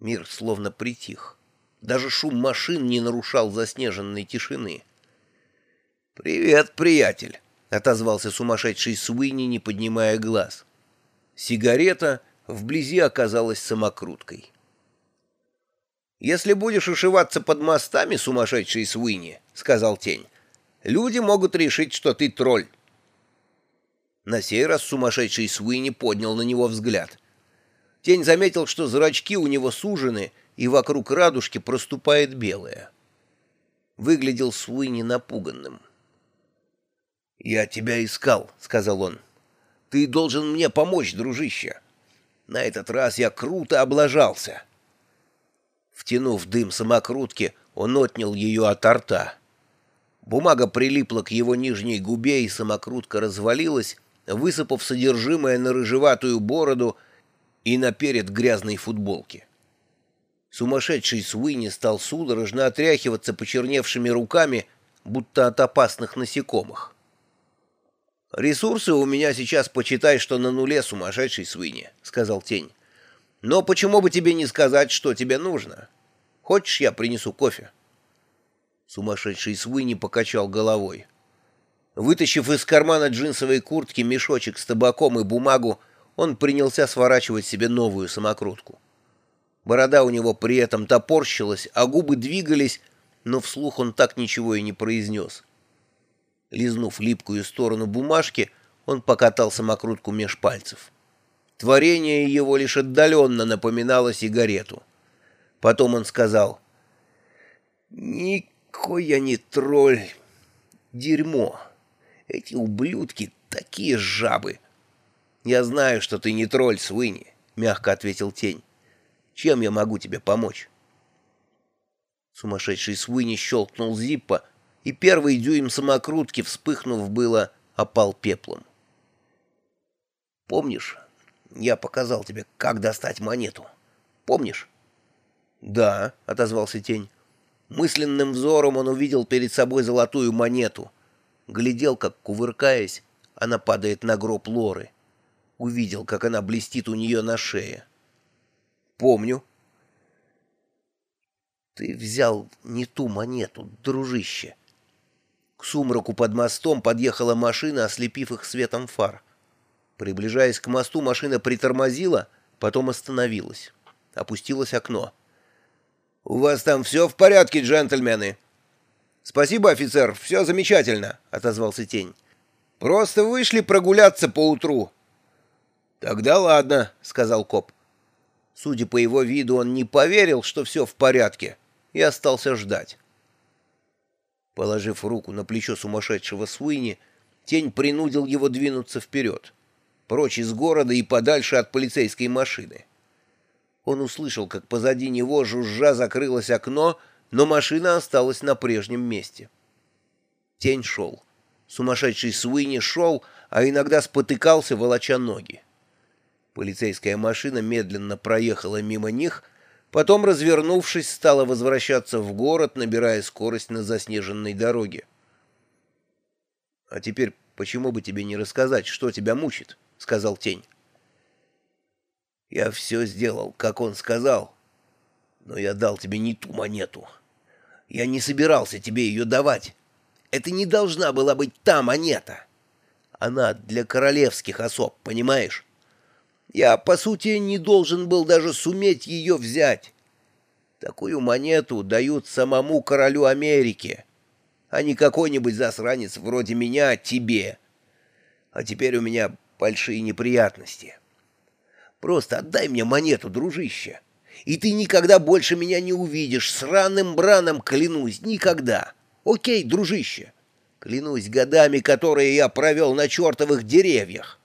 Мир словно притих. Даже шум машин не нарушал заснеженной тишины. «Привет, приятель!» — отозвался сумасшедший Суини, не поднимая глаз. Сигарета вблизи оказалась самокруткой. «Если будешь ушиваться под мостами, сумасшедший Суини, — сказал тень, — люди могут решить, что ты тролль». На сей раз сумасшедший Суини поднял на него взгляд. Тень заметил, что зрачки у него сужены, и вокруг радужки проступает белое. Выглядел Суини напуганным. «Я тебя искал», — сказал он. «Ты должен мне помочь, дружище. На этот раз я круто облажался». Втянув дым самокрутки, он отнял ее от рта. Бумага прилипла к его нижней губе, и самокрутка развалилась, высыпав содержимое на рыжеватую бороду и на перед грязной футболки. Сумасшедший Суини стал судорожно отряхиваться почерневшими руками, будто от опасных насекомых. «Ресурсы у меня сейчас, почитай, что на нуле, сумасшедший Суини», — сказал Тень. «Но почему бы тебе не сказать, что тебе нужно? Хочешь, я принесу кофе?» Сумасшедший Суини покачал головой. Вытащив из кармана джинсовой куртки мешочек с табаком и бумагу, он принялся сворачивать себе новую самокрутку. Борода у него при этом топорщилась, а губы двигались, но вслух он так ничего и не произнес. Лизнув липкую сторону бумажки, он покатал самокрутку меж пальцев. Творение его лишь отдаленно напоминало сигарету. Потом он сказал, «Никой я не тролль. Дерьмо. Эти ублюдки такие жабы». «Я знаю, что ты не тролль, Свинни», — мягко ответил тень. «Чем я могу тебе помочь?» Сумасшедший Свинни щелкнул зиппа, и первый дюйм самокрутки, вспыхнув было, опал пеплом. «Помнишь, я показал тебе, как достать монету? Помнишь?» «Да», — отозвался тень. Мысленным взором он увидел перед собой золотую монету. Глядел, как, кувыркаясь, она падает на гроб Лоры. Увидел, как она блестит у нее на шее. «Помню». «Ты взял не ту монету, дружище», к сумраку под мостом подъехала машина, ослепив их светом фар. Приближаясь к мосту, машина притормозила, потом остановилась. Опустилось окно. «У вас там все в порядке, джентльмены?» «Спасибо, офицер, все замечательно», — отозвался тень. «Просто вышли прогуляться поутру». «Тогда ладно», — сказал коп. Судя по его виду, он не поверил, что все в порядке, и остался ждать. Положив руку на плечо сумасшедшего Суини, тень принудил его двинуться вперед, прочь из города и подальше от полицейской машины. Он услышал, как позади него жужжа закрылось окно, но машина осталась на прежнем месте. Тень шел. Сумасшедший Суини шел, а иногда спотыкался, волоча ноги. Полицейская машина медленно проехала мимо них — Потом, развернувшись, стала возвращаться в город, набирая скорость на заснеженной дороге. — А теперь почему бы тебе не рассказать, что тебя мучит? — сказал тень. — Я все сделал, как он сказал, но я дал тебе не ту монету. Я не собирался тебе ее давать. Это не должна была быть та монета. Она для королевских особ, понимаешь? Я, по сути, не должен был даже суметь ее взять. Такую монету дают самому королю Америки, а не какой-нибудь засранец вроде меня тебе. А теперь у меня большие неприятности. Просто отдай мне монету, дружище, и ты никогда больше меня не увидишь. Сраным браном клянусь, никогда. Окей, дружище? Клянусь годами, которые я провел на чертовых деревьях.